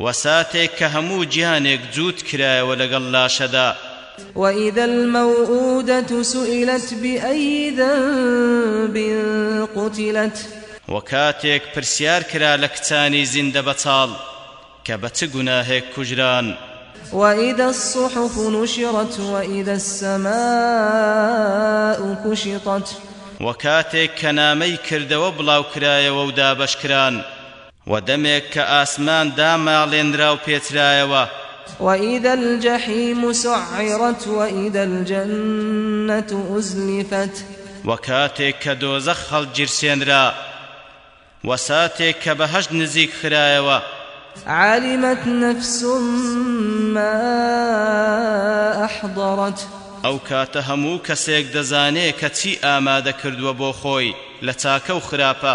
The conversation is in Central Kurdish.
وە ساتێک کە هەموو گیانێک جووت کرایەوە لەگەڵ لاشەدا. وإذا الموءودة سئلت بأي ذنب قتلت وە کاتێک پرسیار کرا لە کچانی زیندە بەچاڵ کە بە چ گوناهێک کوژران. وإذا الصحف نشرت وإذا السماء كشطت وە کاتێک کە نامەی کردەوە بڵاو کرایەوە و دابەش کران. وە دەمێک کە ئاسمان داماڵێنراو پێچرایەوە. وإذا الجحیم سعرت وإذا الجنة ازلفت. وە کاتێک کە دۆزەخ هەڵگیرسێنرا وە ساتێک کە بەهەشت نزیک خرایەوە. علیمت نفس ما احضرت. ئەو کاتە هەموو کەسێک دەزانێ کە چی ئامادە کردووە بۆ خۆی لە چاکە و خراپە.